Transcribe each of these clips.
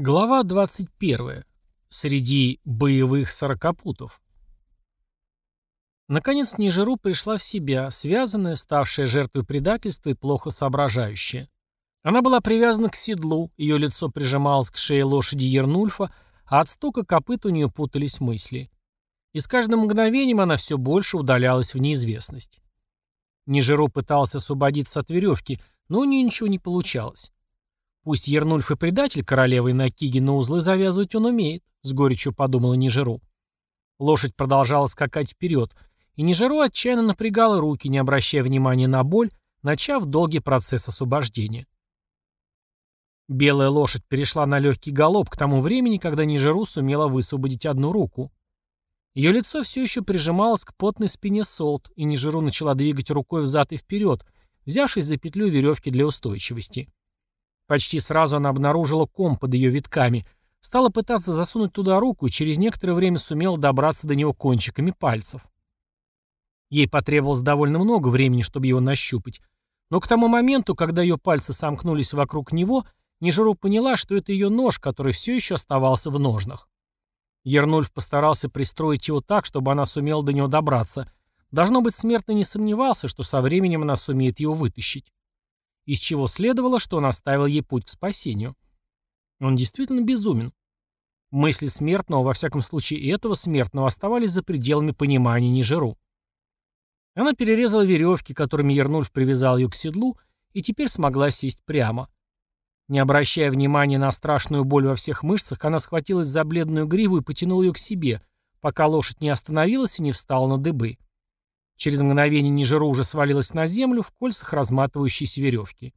Глава 21. Среди боевых сорокопутов. Наконец Нижеру пришла в себя, связанная, ставшая жертвой предательства и плохо соображающая. Она была привязана к седлу, ее лицо прижималось к шее лошади Ернульфа, а от стука копыт у нее путались мысли. И с каждым мгновением она все больше удалялась в неизвестность. Нижеру пытался освободиться от веревки, но у нее ничего не получалось. Пусть Ернульф и предатель королевы Накиги, но узлы завязывать он умеет, с горечью подумала Нижеру. Лошадь продолжала скакать вперед, и Нижеру отчаянно напрягала руки, не обращая внимания на боль, начав долгий процесс освобождения. Белая лошадь перешла на легкий галоп к тому времени, когда Нижеру сумела высвободить одну руку. Ее лицо все еще прижималось к потной спине Солт, и Нижеру начала двигать рукой взад и вперед, взявшись за петлю веревки для устойчивости. Почти сразу она обнаружила ком под ее витками, стала пытаться засунуть туда руку и через некоторое время сумела добраться до него кончиками пальцев. Ей потребовалось довольно много времени, чтобы его нащупать, но к тому моменту, когда ее пальцы сомкнулись вокруг него, Нижеру поняла, что это ее нож, который все еще оставался в ножнах. Ернульф постарался пристроить его так, чтобы она сумела до него добраться. Должно быть, смертный не сомневался, что со временем она сумеет его вытащить из чего следовало, что он оставил ей путь к спасению. Он действительно безумен. Мысли смертного, во всяком случае этого смертного, оставались за пределами понимания Нижеру. Она перерезала веревки, которыми Ернульф привязал ее к седлу, и теперь смогла сесть прямо. Не обращая внимания на страшную боль во всех мышцах, она схватилась за бледную гриву и потянула ее к себе, пока лошадь не остановилась и не встала на дыбы. Через мгновение Нижеру уже свалилась на землю в кольцах разматывающейся веревки.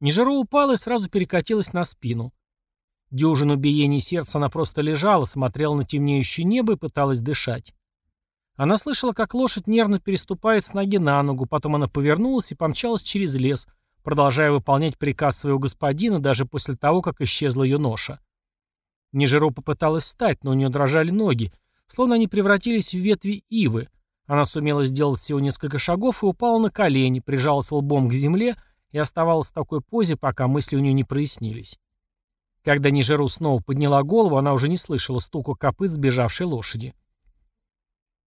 Нижеру упала и сразу перекатилась на спину. Дюжину биений сердца она просто лежала, смотрела на темнеющее небо и пыталась дышать. Она слышала, как лошадь нервно переступает с ноги на ногу, потом она повернулась и помчалась через лес, продолжая выполнять приказ своего господина даже после того, как исчезла ее ноша. Нижеру попыталась встать, но у нее дрожали ноги, словно они превратились в ветви ивы, она сумела сделать всего несколько шагов и упала на колени, прижалась лбом к земле и оставалась в такой позе, пока мысли у нее не прояснились. Когда Нижеру снова подняла голову, она уже не слышала стука копыт сбежавшей лошади.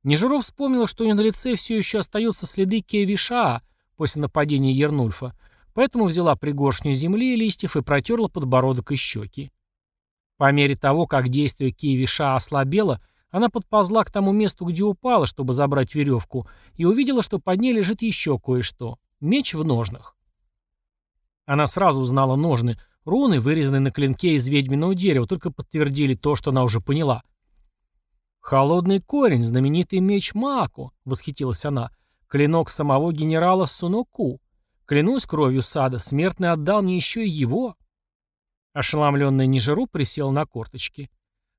Нижеру вспомнила, что у нее на лице все еще остаются следы Кевиша после нападения Ернульфа, поэтому взяла пригоршню земли и листьев и протерла подбородок и щеки. По мере того, как действие Киевиша ослабело, она подползла к тому месту, где упала, чтобы забрать веревку, и увидела, что под ней лежит еще кое-что. Меч в ножнах. Она сразу узнала ножны. Руны, вырезанные на клинке из ведьминого дерева, только подтвердили то, что она уже поняла. «Холодный корень, знаменитый меч Маку», — восхитилась она. «Клинок самого генерала Суноку. Клянусь кровью сада, смертный отдал мне еще и его». Ошеломленная Нижеру присела на корточки.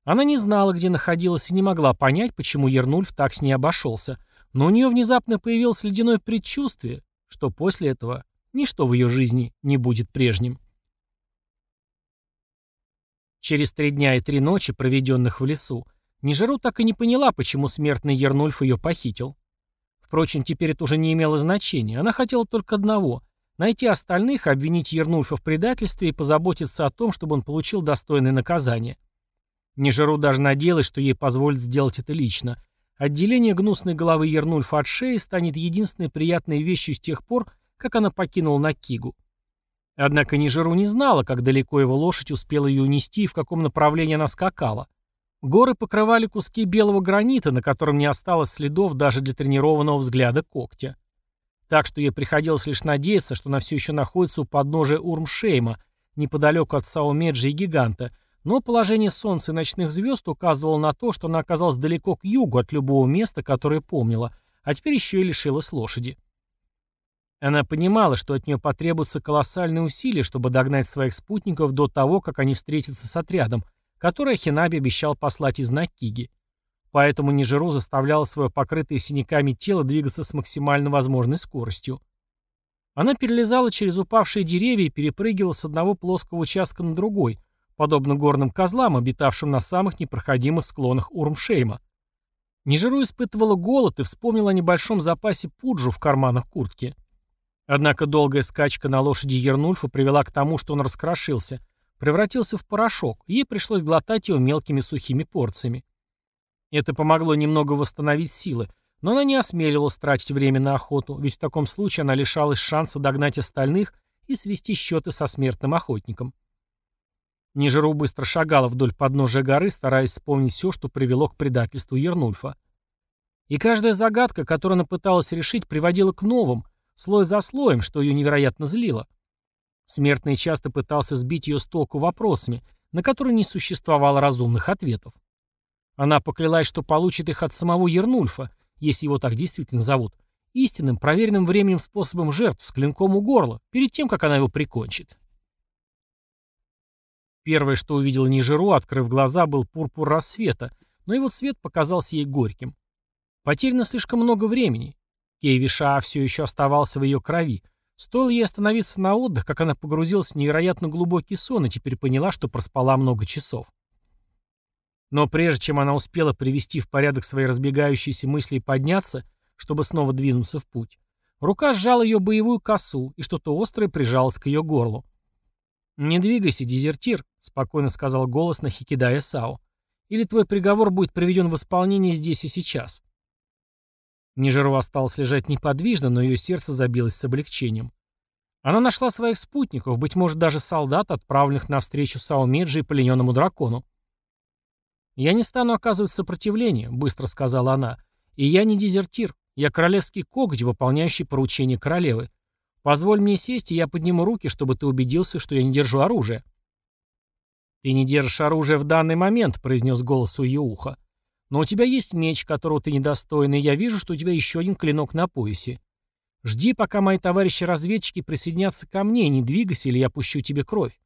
Она не знала, где находилась и не могла понять, почему Ернульф так с ней обошелся, но у нее внезапно появилось ледяное предчувствие, что после этого ничто в ее жизни не будет прежним. Через три дня и три ночи, проведенных в лесу, Нижеру так и не поняла, почему смертный Ернульф ее похитил. Впрочем, теперь это уже не имело значения. Она хотела только одного — найти остальных, обвинить Ернульфа в предательстве и позаботиться о том, чтобы он получил достойное наказание. Нижеру даже надеялась, что ей позволят сделать это лично. Отделение гнусной головы Ернульфа от шеи станет единственной приятной вещью с тех пор, как она покинула Накигу. Однако Нижеру не знала, как далеко его лошадь успела ее унести и в каком направлении она скакала. Горы покрывали куски белого гранита, на котором не осталось следов даже для тренированного взгляда когтя. Так что ей приходилось лишь надеяться, что она все еще находится у подножия Урмшейма, неподалеку от Саумеджи и Гиганта, но положение Солнца и ночных звезд указывало на то, что она оказалась далеко к югу от любого места, которое помнила, а теперь еще и лишилась лошади. Она понимала, что от нее потребуются колоссальные усилия, чтобы догнать своих спутников до того, как они встретятся с отрядом, который Ахинаби обещал послать из Накиги. Поэтому Нижеру заставляла свое покрытое синяками тело двигаться с максимально возможной скоростью. Она перелезала через упавшие деревья и перепрыгивала с одного плоского участка на другой, подобно горным козлам, обитавшим на самых непроходимых склонах Урмшейма. Нижеру испытывала голод и вспомнила о небольшом запасе пуджу в карманах куртки. Однако долгая скачка на лошади Ернульфа привела к тому, что он раскрошился, превратился в порошок, и ей пришлось глотать его мелкими сухими порциями. Это помогло немного восстановить силы, но она не осмеливалась тратить время на охоту, ведь в таком случае она лишалась шанса догнать остальных и свести счеты со смертным охотником. Нижеру быстро шагала вдоль подножия горы, стараясь вспомнить все, что привело к предательству Ернульфа. И каждая загадка, которую она пыталась решить, приводила к новым, слой за слоем, что ее невероятно злило. Смертный часто пытался сбить ее с толку вопросами, на которые не существовало разумных ответов. Она поклялась, что получит их от самого Ернульфа, если его так действительно зовут, истинным, проверенным временем способом жертв с клинком у горла, перед тем, как она его прикончит. Первое, что увидела Нижеру, открыв глаза, был пурпур рассвета, но его цвет показался ей горьким. Потеряно слишком много времени. Кейвиша все еще оставался в ее крови. Стоило ей остановиться на отдых, как она погрузилась в невероятно глубокий сон и теперь поняла, что проспала много часов. Но прежде чем она успела привести в порядок свои разбегающиеся мысли и подняться, чтобы снова двинуться в путь, рука сжала ее боевую косу, и что-то острое прижалось к ее горлу. «Не двигайся, дезертир», — спокойно сказал голос на Хикидая Сао. «Или твой приговор будет приведен в исполнение здесь и сейчас». Нижеру осталось лежать неподвижно, но ее сердце забилось с облегчением. Она нашла своих спутников, быть может, даже солдат, отправленных навстречу Саумеджи и плененному дракону. «Я не стану оказывать сопротивление», — быстро сказала она. «И я не дезертир. Я королевский коготь, выполняющий поручение королевы. Позволь мне сесть, и я подниму руки, чтобы ты убедился, что я не держу оружие». «Ты не держишь оружие в данный момент», — произнес голос у ее уха. Но у тебя есть меч, которого ты недостоин, и я вижу, что у тебя еще один клинок на поясе. Жди, пока мои товарищи-разведчики присоединятся ко мне, не двигайся, или я пущу тебе кровь.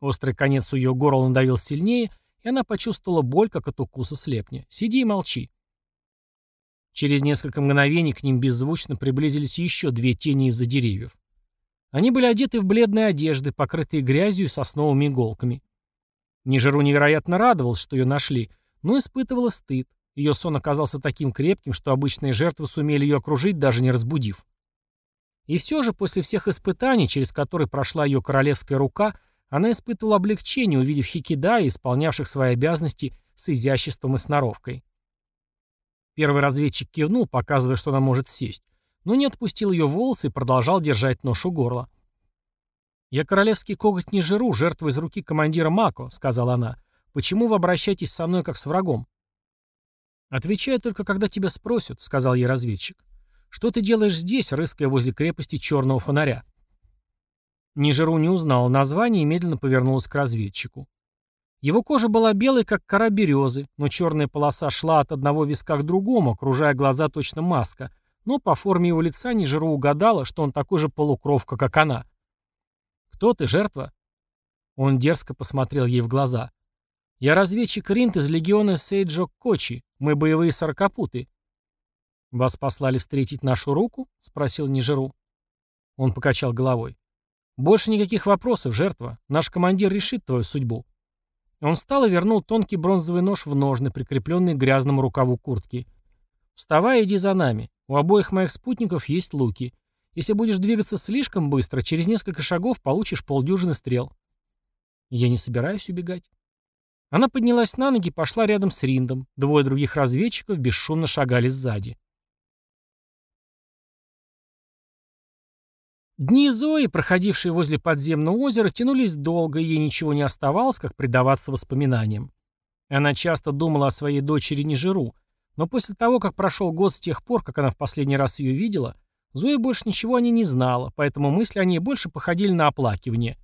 Острый конец у ее горла надавил сильнее, и она почувствовала боль, как от укуса слепня. Сиди и молчи. Через несколько мгновений к ним беззвучно приблизились еще две тени из-за деревьев. Они были одеты в бледные одежды, покрытые грязью и сосновыми иголками. Нижеру невероятно радовался, что ее нашли — но испытывала стыд. Ее сон оказался таким крепким, что обычные жертвы сумели ее окружить, даже не разбудив. И все же, после всех испытаний, через которые прошла ее королевская рука, она испытывала облегчение, увидев Хикидая, исполнявших свои обязанности с изяществом и сноровкой. Первый разведчик кивнул, показывая, что она может сесть, но не отпустил ее волосы и продолжал держать нож у горла. «Я королевский коготь не жиру, жертва из руки командира Мако», — сказала она. Почему вы обращаетесь со мной как с врагом?» «Отвечай только, когда тебя спросят», — сказал ей разведчик. «Что ты делаешь здесь, рыская возле крепости черного фонаря?» Нижеру не узнал название и медленно повернулась к разведчику. Его кожа была белой, как кора березы, но черная полоса шла от одного виска к другому, окружая глаза точно маска, но по форме его лица Нижеру угадала, что он такой же полукровка, как она. «Кто ты, жертва?» Он дерзко посмотрел ей в глаза. Я разведчик Ринт из легиона Сейджо Кочи. Мы боевые сорокопуты. Вас послали встретить нашу руку? Спросил Нижеру. Он покачал головой. Больше никаких вопросов, жертва. Наш командир решит твою судьбу. Он встал и вернул тонкий бронзовый нож в ножны, прикрепленный к грязному рукаву куртки. «Вставай, иди за нами. У обоих моих спутников есть луки. Если будешь двигаться слишком быстро, через несколько шагов получишь полдюжины стрел». «Я не собираюсь убегать». Она поднялась на ноги и пошла рядом с Риндом. Двое других разведчиков бесшумно шагали сзади. Дни Зои, проходившие возле подземного озера, тянулись долго, и ей ничего не оставалось, как предаваться воспоминаниям. Она часто думала о своей дочери Нежиру, но после того, как прошел год с тех пор, как она в последний раз ее видела, Зоя больше ничего о ней не знала, поэтому мысли о ней больше походили на оплакивание.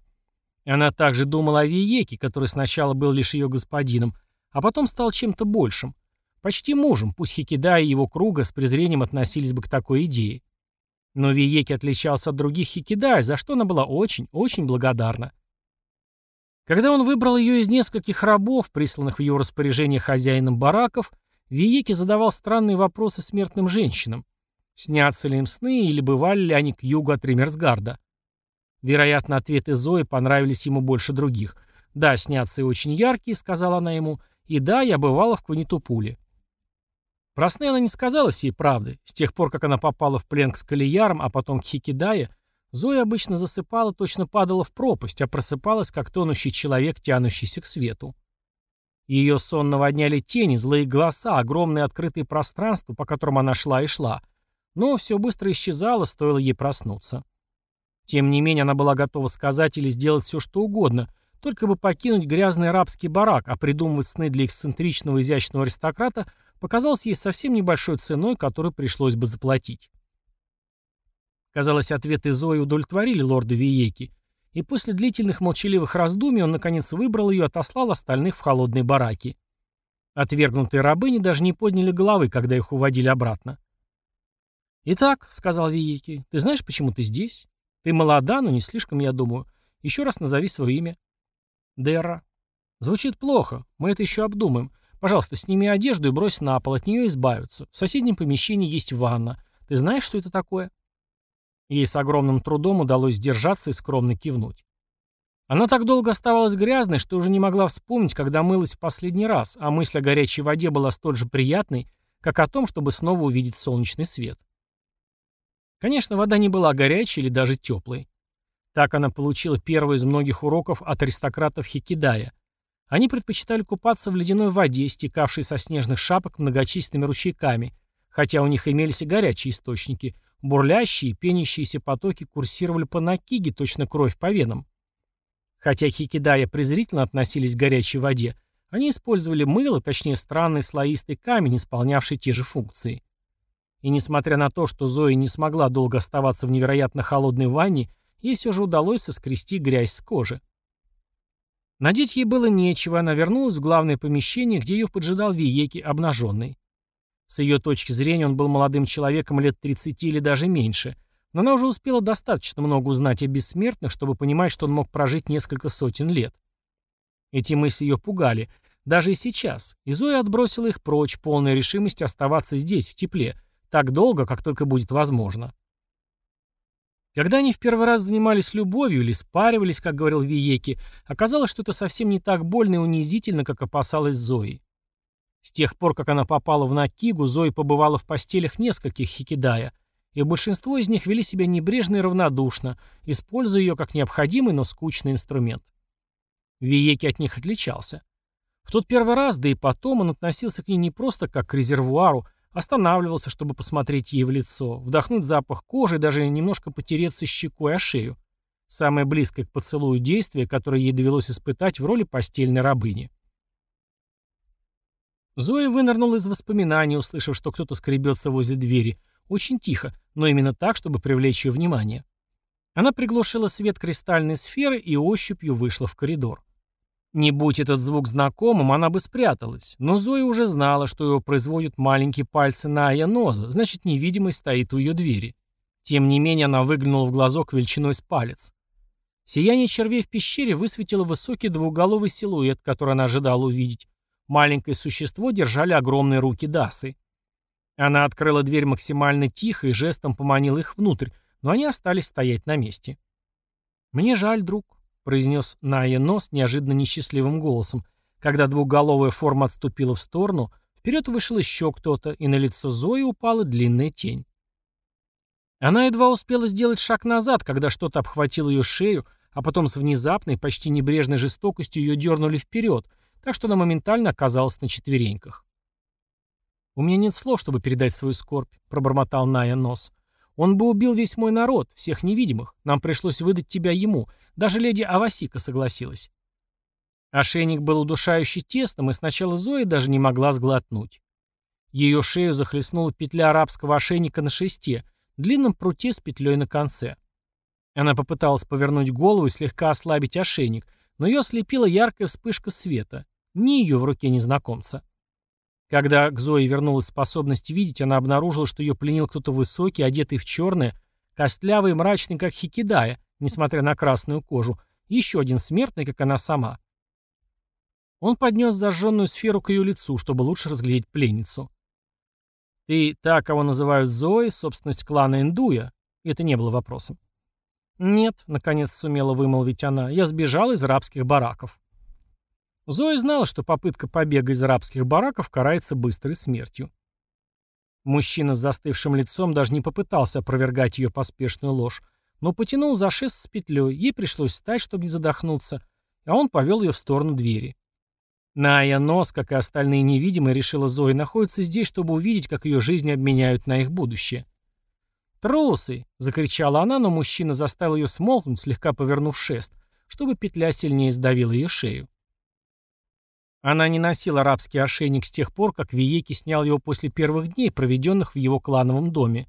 Она также думала о Виеке, который сначала был лишь ее господином, а потом стал чем-то большим. Почти мужем, пусть Хикида и его круга с презрением относились бы к такой идее. Но Виеки отличался от других Хикидай, за что она была очень, очень благодарна. Когда он выбрал ее из нескольких рабов, присланных в его распоряжение хозяином бараков, Виеки задавал странные вопросы смертным женщинам. Снятся ли им сны или бывали ли они к югу от Римерсгарда? Вероятно, ответы Зои понравились ему больше других. «Да, снятся и очень яркие», — сказала она ему, «и да, я бывала в Кванитупуле». Про сны она не сказала всей правды. С тех пор, как она попала в плен к Скалиярам, а потом к Хикидае, Зоя обычно засыпала, точно падала в пропасть, а просыпалась, как тонущий человек, тянущийся к свету. Ее сон наводняли тени, злые голоса, огромные открытые пространства, по которым она шла и шла. Но все быстро исчезало, стоило ей проснуться. Тем не менее, она была готова сказать или сделать все, что угодно, только бы покинуть грязный арабский барак, а придумывать сны для эксцентричного изящного аристократа показалось ей совсем небольшой ценой, которую пришлось бы заплатить. Казалось, ответы Зои удовлетворили лорда Виеки, и после длительных молчаливых раздумий он, наконец, выбрал ее и отослал остальных в холодные бараки. Отвергнутые рабыни даже не подняли головы, когда их уводили обратно. «Итак», — сказал Виеки, — «ты знаешь, почему ты здесь? Ты молода, но не слишком, я думаю. Еще раз назови свое имя». «Дерра». «Звучит плохо. Мы это еще обдумаем. Пожалуйста, сними одежду и брось на пол, от нее избавиться. В соседнем помещении есть ванна. Ты знаешь, что это такое?» Ей с огромным трудом удалось сдержаться и скромно кивнуть. Она так долго оставалась грязной, что уже не могла вспомнить, когда мылась в последний раз, а мысль о горячей воде была столь же приятной, как о том, чтобы снова увидеть солнечный свет. Конечно, вода не была горячей или даже теплой. Так она получила первый из многих уроков от аристократов Хикидая. Они предпочитали купаться в ледяной воде, стекавшей со снежных шапок многочисленными ручейками, хотя у них имелись и горячие источники, Бурлящие, пенящиеся потоки курсировали по Накиге, точно кровь по венам. Хотя хикидая презрительно относились к горячей воде, они использовали мыло, точнее странный слоистый камень, исполнявший те же функции. И несмотря на то, что Зоя не смогла долго оставаться в невероятно холодной ванне, ей все же удалось соскрести грязь с кожи. Надеть ей было нечего, она вернулась в главное помещение, где ее поджидал Виеки обнаженный. С ее точки зрения он был молодым человеком лет 30 или даже меньше, но она уже успела достаточно много узнать о бессмертных, чтобы понимать, что он мог прожить несколько сотен лет. Эти мысли ее пугали, даже и сейчас, и Зоя отбросила их прочь, полная решимости оставаться здесь, в тепле, так долго, как только будет возможно. Когда они в первый раз занимались любовью или спаривались, как говорил Виеки, оказалось, что это совсем не так больно и унизительно, как опасалась Зои. С тех пор, как она попала в Накигу, Зои побывала в постелях нескольких хикидая, и большинство из них вели себя небрежно и равнодушно, используя ее как необходимый, но скучный инструмент. Виеки от них отличался. В тот первый раз, да и потом, он относился к ней не просто как к резервуару, останавливался, чтобы посмотреть ей в лицо, вдохнуть запах кожи и даже немножко потереться щекой о шею. Самое близкое к поцелую действие, которое ей довелось испытать в роли постельной рабыни. Зоя вынырнула из воспоминаний, услышав, что кто-то скребется возле двери. Очень тихо, но именно так, чтобы привлечь ее внимание. Она приглушила свет кристальной сферы и ощупью вышла в коридор. Не будь этот звук знакомым, она бы спряталась, но Зоя уже знала, что его производят маленькие пальцы Ная Ноза, значит, невидимый стоит у ее двери. Тем не менее, она выглянула в глазок величиной с палец. Сияние червей в пещере высветило высокий двуголовый силуэт, который она ожидала увидеть, Маленькое существо держали огромные руки Дасы. Она открыла дверь максимально тихо и жестом поманила их внутрь, но они остались стоять на месте. «Мне жаль, друг», — произнес Найя Нос неожиданно несчастливым голосом. Когда двухголовая форма отступила в сторону, вперед вышел еще кто-то, и на лицо Зои упала длинная тень. Она едва успела сделать шаг назад, когда что-то обхватило ее шею, а потом с внезапной, почти небрежной жестокостью ее дернули вперед — так что она моментально оказалась на четвереньках. «У меня нет слов, чтобы передать свою скорбь», — пробормотал Ная Нос. «Он бы убил весь мой народ, всех невидимых. Нам пришлось выдать тебя ему. Даже леди Авасика согласилась». Ошейник был удушающе тесным, и сначала Зоя даже не могла сглотнуть. Ее шею захлестнула петля арабского ошейника на шесте, длинном пруте с петлей на конце. Она попыталась повернуть голову и слегка ослабить ошейник, но ее ослепила яркая вспышка света ни ее в руке незнакомца. Когда к Зое вернулась способность видеть, она обнаружила, что ее пленил кто-то высокий, одетый в черное, костлявый и мрачный, как Хикидая, несмотря на красную кожу, еще один смертный, как она сама. Он поднес зажженную сферу к ее лицу, чтобы лучше разглядеть пленницу. «Ты та, кого называют Зоей, собственность клана Индуя?» Это не было вопросом. «Нет», — наконец сумела вымолвить она, — «я сбежал из рабских бараков». Зоя знала, что попытка побега из арабских бараков карается быстрой смертью. Мужчина с застывшим лицом даже не попытался опровергать ее поспешную ложь, но потянул за шест с петлей, ей пришлось встать, чтобы не задохнуться, а он повел ее в сторону двери. Ная Нос, как и остальные невидимые, решила Зои, находится здесь, чтобы увидеть, как ее жизнь обменяют на их будущее. «Трусы!» — закричала она, но мужчина заставил ее смолкнуть, слегка повернув шест, чтобы петля сильнее сдавила ее шею. Она не носила арабский ошейник с тех пор, как Виеки снял его после первых дней, проведенных в его клановом доме.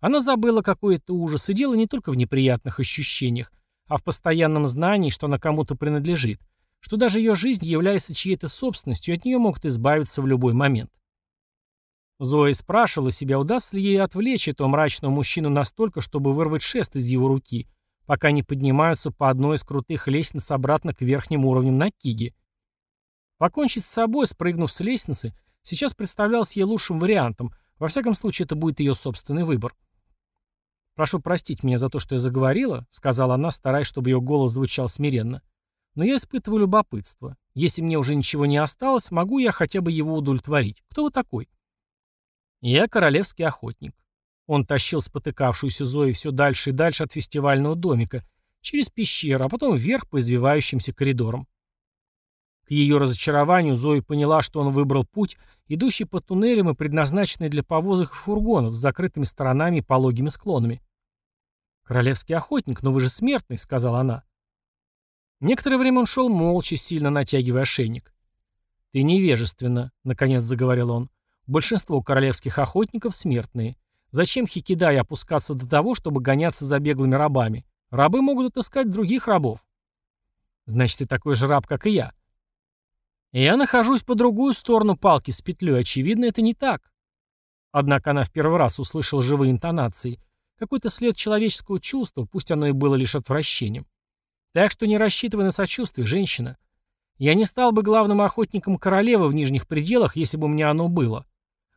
Она забыла какой это ужас, и дело не только в неприятных ощущениях, а в постоянном знании, что она кому-то принадлежит, что даже ее жизнь является чьей-то собственностью, и от нее могут избавиться в любой момент. Зоя спрашивала себя, удастся ли ей отвлечь этого мрачного мужчину настолько, чтобы вырвать шест из его руки, пока не поднимаются по одной из крутых лестниц обратно к верхним уровням на Киге. Покончить с собой, спрыгнув с лестницы, сейчас представлялось ей лучшим вариантом, во всяком случае это будет ее собственный выбор. «Прошу простить меня за то, что я заговорила», — сказала она, стараясь, чтобы ее голос звучал смиренно. «Но я испытываю любопытство. Если мне уже ничего не осталось, могу я хотя бы его удовлетворить. Кто вы такой?» «Я королевский охотник». Он тащил спотыкавшуюся Зои все дальше и дальше от фестивального домика, через пещеру, а потом вверх по извивающимся коридорам. К ее разочарованию Зои поняла, что он выбрал путь, идущий по туннелям и предназначенный для повозок и фургонов с закрытыми сторонами и пологими склонами. «Королевский охотник, но вы же смертный», — сказала она. Некоторое время он шел молча, сильно натягивая ошейник. «Ты невежественно», — наконец заговорил он. «Большинство королевских охотников смертные. Зачем Хикидай опускаться до того, чтобы гоняться за беглыми рабами? Рабы могут отыскать других рабов». «Значит, ты такой же раб, как и я», я нахожусь по другую сторону палки с петлей, очевидно, это не так. Однако она в первый раз услышала живые интонации, какой-то след человеческого чувства, пусть оно и было лишь отвращением. Так что не рассчитывай на сочувствие, женщина. Я не стал бы главным охотником королевы в нижних пределах, если бы у меня оно было.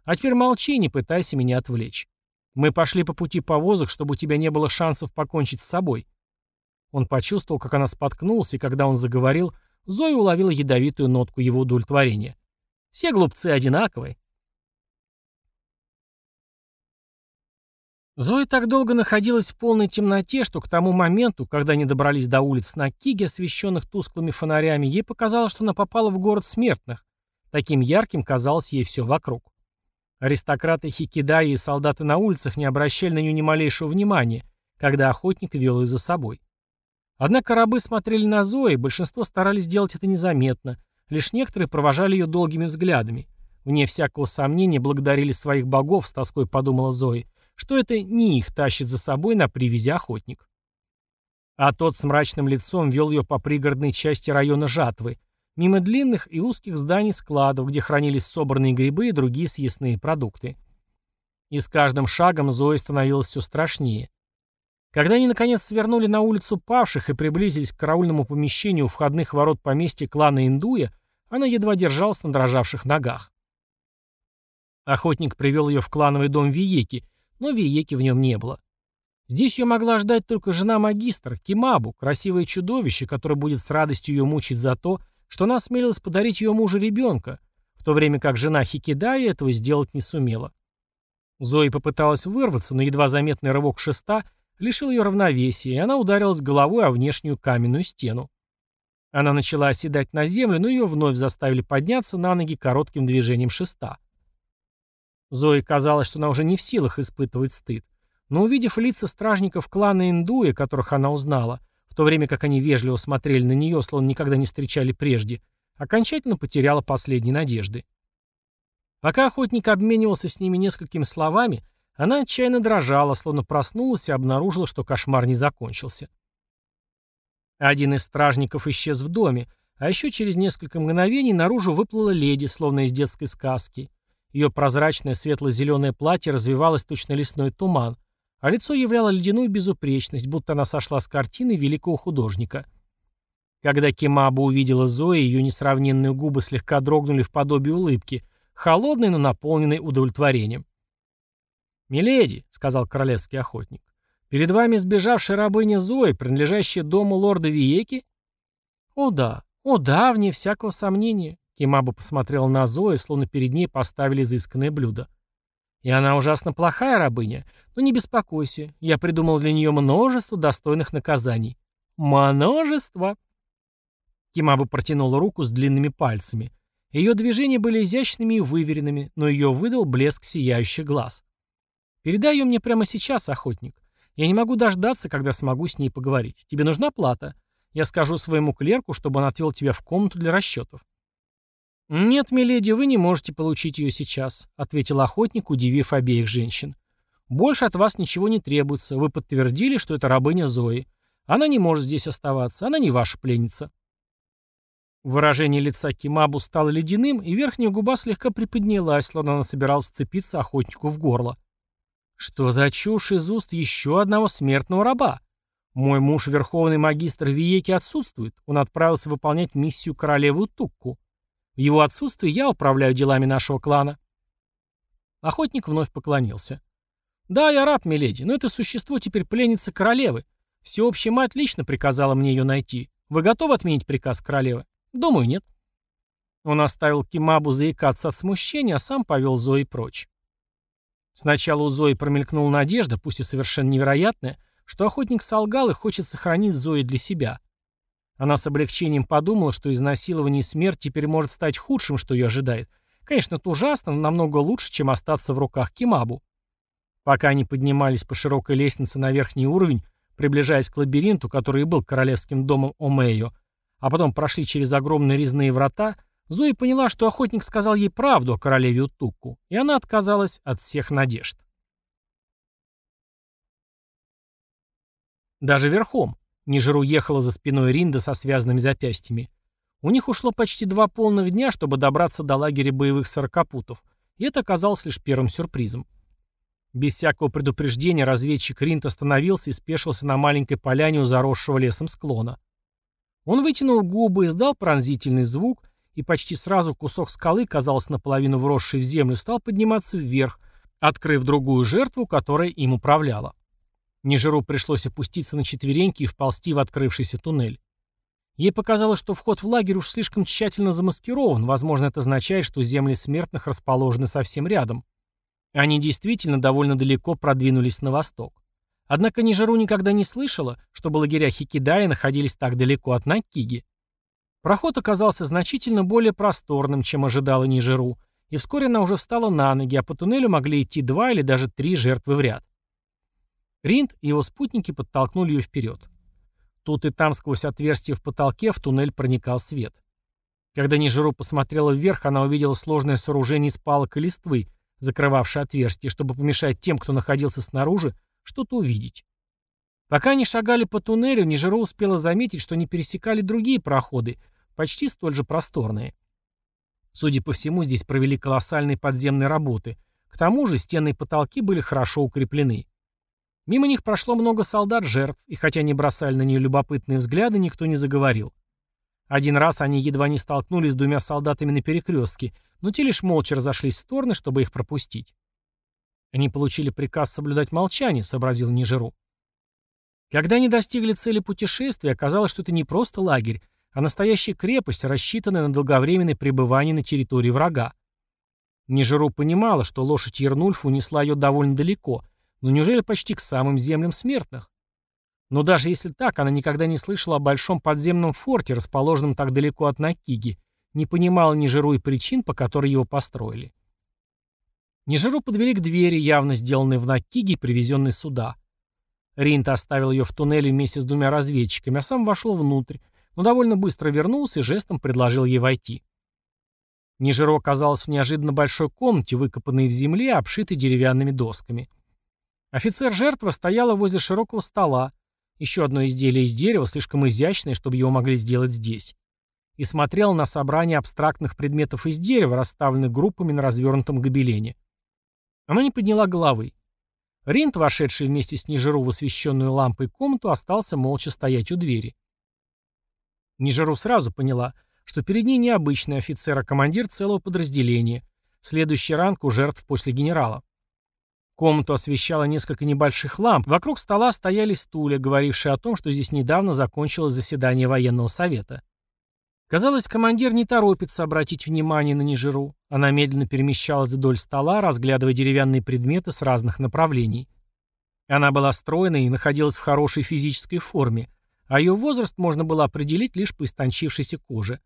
А теперь молчи, не пытайся меня отвлечь. Мы пошли по пути повозок, чтобы у тебя не было шансов покончить с собой. Он почувствовал, как она споткнулась, и когда он заговорил, Зоя уловила ядовитую нотку его удовлетворения. «Все глупцы одинаковые». Зоя так долго находилась в полной темноте, что к тому моменту, когда они добрались до улиц на Киге, освещенных тусклыми фонарями, ей показалось, что она попала в город смертных. Таким ярким казалось ей все вокруг. Аристократы Хикидаи и солдаты на улицах не обращали на нее ни малейшего внимания, когда охотник вел ее за собой. Однако рабы смотрели на Зои, большинство старались сделать это незаметно, лишь некоторые провожали ее долгими взглядами. Вне всякого сомнения благодарили своих богов, с тоской подумала Зои, что это не их тащит за собой на привязи охотник. А тот с мрачным лицом вел ее по пригородной части района Жатвы, мимо длинных и узких зданий складов, где хранились собранные грибы и другие съестные продукты. И с каждым шагом Зои становилось все страшнее. Когда они, наконец, свернули на улицу павших и приблизились к караульному помещению у входных ворот поместья клана Индуя, она едва держалась на дрожавших ногах. Охотник привел ее в клановый дом Виеки, но Виеки в нем не было. Здесь ее могла ждать только жена магистра, Кимабу, красивое чудовище, которое будет с радостью ее мучить за то, что она осмелилась подарить ее мужу ребенка, в то время как жена Хикидая этого сделать не сумела. Зои попыталась вырваться, но едва заметный рывок шеста — лишил ее равновесия, и она ударилась головой о внешнюю каменную стену. Она начала оседать на землю, но ее вновь заставили подняться на ноги коротким движением шеста. Зои казалось, что она уже не в силах испытывать стыд, но увидев лица стражников клана Индуя, которых она узнала, в то время как они вежливо смотрели на нее, словно никогда не встречали прежде, окончательно потеряла последние надежды. Пока охотник обменивался с ними несколькими словами, она отчаянно дрожала, словно проснулась и обнаружила, что кошмар не закончился. Один из стражников исчез в доме, а еще через несколько мгновений наружу выплыла леди, словно из детской сказки. Ее прозрачное светло-зеленое платье развивалось точно лесной туман, а лицо являло ледяную безупречность, будто она сошла с картины великого художника. Когда Кемаба увидела Зои, ее несравненные губы слегка дрогнули в подобии улыбки, холодной, но наполненной удовлетворением. «Миледи», — сказал королевский охотник, — «перед вами сбежавшая рабыня Зои, принадлежащая дому лорда Виеки?» «О да, о да, вне всякого сомнения», — Кимаба посмотрел на Зои, словно перед ней поставили изысканное блюдо. И она ужасно плохая рабыня. Но не беспокойся, я придумал для нее множество достойных наказаний. Множество!» Кимаба протянула руку с длинными пальцами. Ее движения были изящными и выверенными, но ее выдал блеск сияющих глаз. «Передай ее мне прямо сейчас, охотник. Я не могу дождаться, когда смогу с ней поговорить. Тебе нужна плата? Я скажу своему клерку, чтобы он отвел тебя в комнату для расчетов». «Нет, миледи, вы не можете получить ее сейчас», — ответил охотник, удивив обеих женщин. «Больше от вас ничего не требуется. Вы подтвердили, что это рабыня Зои. Она не может здесь оставаться. Она не ваша пленница». Выражение лица Кимабу стало ледяным, и верхняя губа слегка приподнялась, словно она собиралась вцепиться охотнику в горло. «Что за чушь из уст еще одного смертного раба? Мой муж, верховный магистр Виеки, отсутствует. Он отправился выполнять миссию королевы Тукку. В его отсутствии я управляю делами нашего клана». Охотник вновь поклонился. «Да, я раб, миледи, но это существо теперь пленница королевы. Всеобщая мать лично приказала мне ее найти. Вы готовы отменить приказ королевы?» Думаю, нет. Он оставил Кимабу заикаться от смущения, а сам повел Зои прочь. Сначала у Зои промелькнула надежда, пусть и совершенно невероятная, что охотник солгал и хочет сохранить Зои для себя. Она с облегчением подумала, что изнасилование и смерть теперь может стать худшим, что ее ожидает. Конечно, это ужасно, но намного лучше, чем остаться в руках Кимабу. Пока они поднимались по широкой лестнице на верхний уровень, приближаясь к лабиринту, который и был королевским домом Омейо, а потом прошли через огромные резные врата, Зои поняла, что охотник сказал ей правду о королеве Утукку, и она отказалась от всех надежд. Даже верхом. Нижеру ехала за спиной Ринда со связанными запястьями. У них ушло почти два полных дня, чтобы добраться до лагеря боевых сорокопутов, и это оказалось лишь первым сюрпризом. Без всякого предупреждения разведчик Ринд остановился и спешился на маленькой поляне у заросшего лесом склона. Он вытянул губы, издал пронзительный звук, и почти сразу кусок скалы, казалось наполовину вросший в землю, стал подниматься вверх, открыв другую жертву, которая им управляла. Нижеру пришлось опуститься на четвереньки и вползти в открывшийся туннель. Ей показалось, что вход в лагерь уж слишком тщательно замаскирован, возможно, это означает, что земли смертных расположены совсем рядом. Они действительно довольно далеко продвинулись на восток. Однако Нижеру никогда не слышала, чтобы лагеря Хикидая находились так далеко от Накиги. Проход оказался значительно более просторным, чем ожидала Нижеру, и вскоре она уже встала на ноги, а по туннелю могли идти два или даже три жертвы в ряд. Ринд и его спутники подтолкнули ее вперед. Тут и там сквозь отверстие в потолке в туннель проникал свет. Когда Нижеру посмотрела вверх, она увидела сложное сооружение из палок и листвы, закрывавшее отверстие, чтобы помешать тем, кто находился снаружи, что-то увидеть. Пока они шагали по туннелю, Нижеро успела заметить, что они пересекали другие проходы, почти столь же просторные. Судя по всему, здесь провели колоссальные подземные работы. К тому же стены и потолки были хорошо укреплены. Мимо них прошло много солдат-жертв, и хотя они бросали на нее любопытные взгляды, никто не заговорил. Один раз они едва не столкнулись с двумя солдатами на перекрестке, но те лишь молча разошлись в стороны, чтобы их пропустить. Они получили приказ соблюдать молчание, сообразил Нижеру. Когда они достигли цели путешествия, оказалось, что это не просто лагерь, а настоящая крепость, рассчитанная на долговременное пребывание на территории врага. Нижеру понимала, что лошадь Ернульф унесла ее довольно далеко, но неужели почти к самым землям смертных? Но даже если так, она никогда не слышала о большом подземном форте, расположенном так далеко от Накиги, не понимала Нижеру и причин, по которой его построили. Нижеру подвели к двери, явно сделанной в Накиге и привезенной сюда. Ринт оставил ее в туннеле вместе с двумя разведчиками, а сам вошел внутрь, но довольно быстро вернулся и жестом предложил ей войти. Нижеро оказалась в неожиданно большой комнате, выкопанной в земле, обшитой деревянными досками. Офицер жертвы стояла возле широкого стола, еще одно изделие из дерева, слишком изящное, чтобы его могли сделать здесь, и смотрел на собрание абстрактных предметов из дерева, расставленных группами на развернутом гобелене. Она не подняла головы. Ринт, вошедший вместе с Нижеру в освещенную лампой комнату, остался молча стоять у двери. Нижеру сразу поняла, что перед ней не обычный офицер, а командир целого подразделения, следующий ранг у жертв после генерала. Комнату освещало несколько небольших ламп, вокруг стола стояли стулья, говорившие о том, что здесь недавно закончилось заседание военного совета. Казалось, командир не торопится обратить внимание на Нижеру. Она медленно перемещалась вдоль стола, разглядывая деревянные предметы с разных направлений. Она была стройной и находилась в хорошей физической форме, а ее возраст можно было определить лишь по истончившейся коже.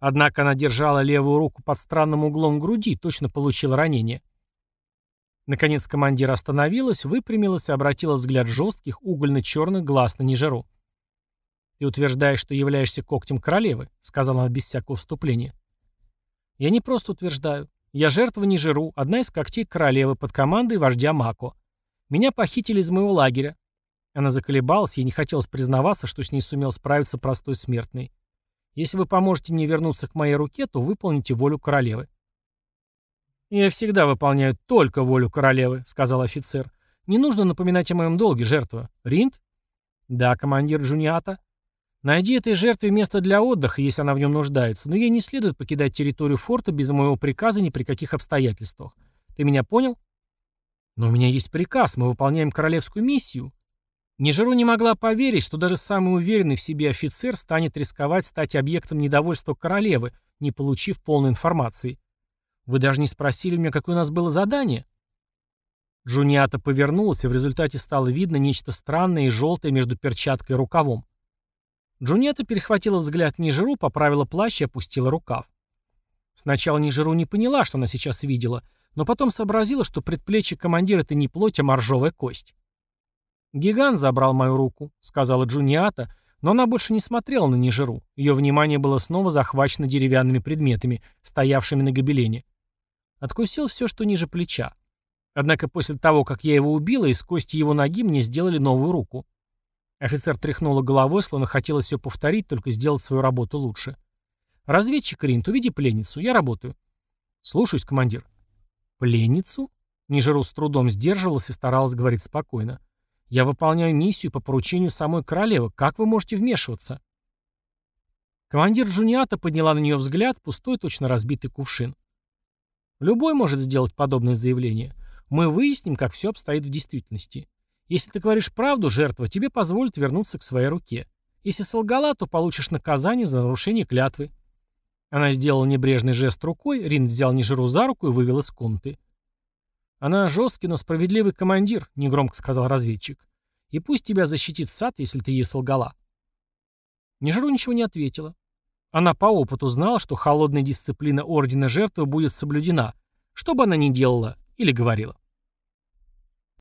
Однако она держала левую руку под странным углом груди, точно получила ранение. Наконец командир остановилась, выпрямилась и обратила взгляд жестких, угольно-черных глаз на Нижеру. «Ты утверждаешь, что являешься когтем королевы», — сказала она без всякого вступления. «Я не просто утверждаю. Я жертва Нижеру, одна из когтей королевы под командой вождя Мако. Меня похитили из моего лагеря». Она заколебалась, ей не хотелось признаваться, что с ней сумел справиться простой смертный. «Если вы поможете мне вернуться к моей руке, то выполните волю королевы». «Я всегда выполняю только волю королевы», — сказал офицер. «Не нужно напоминать о моем долге, жертва. Ринд?» «Да, командир Джуниата». Найди этой жертве место для отдыха, если она в нем нуждается, но ей не следует покидать территорию форта без моего приказа ни при каких обстоятельствах. Ты меня понял? Но у меня есть приказ, мы выполняем королевскую миссию. Нижеру не могла поверить, что даже самый уверенный в себе офицер станет рисковать стать объектом недовольства королевы, не получив полной информации. Вы даже не спросили меня, какое у нас было задание. Джуниата повернулась, и в результате стало видно нечто странное и желтое между перчаткой и рукавом. Джунета перехватила взгляд Нижеру, поправила плащ и опустила рукав. Сначала Нижеру не поняла, что она сейчас видела, но потом сообразила, что предплечье командира — это не плоть, а моржовая кость. «Гигант забрал мою руку», — сказала Джуниата, но она больше не смотрела на Нижеру. Ее внимание было снова захвачено деревянными предметами, стоявшими на гобелене. Откусил все, что ниже плеча. Однако после того, как я его убила, из кости его ноги мне сделали новую руку. Офицер тряхнула головой, словно хотела все повторить, только сделать свою работу лучше. «Разведчик Ринт, уведи пленницу, я работаю». «Слушаюсь, командир». «Пленницу?» Нижеру с трудом сдерживалась и старалась говорить спокойно. «Я выполняю миссию по поручению самой королевы. Как вы можете вмешиваться?» Командир Джуниата подняла на нее взгляд, пустой, точно разбитый кувшин. «Любой может сделать подобное заявление. Мы выясним, как все обстоит в действительности. Если ты говоришь правду, жертва тебе позволит вернуться к своей руке. Если солгала, то получишь наказание за нарушение клятвы». Она сделала небрежный жест рукой, Рин взял Нижеру за руку и вывел из комнаты. «Она жесткий, но справедливый командир», — негромко сказал разведчик. «И пусть тебя защитит сад, если ты ей солгала». Нижеру ничего не ответила. Она по опыту знала, что холодная дисциплина Ордена Жертвы будет соблюдена, что бы она ни делала или говорила.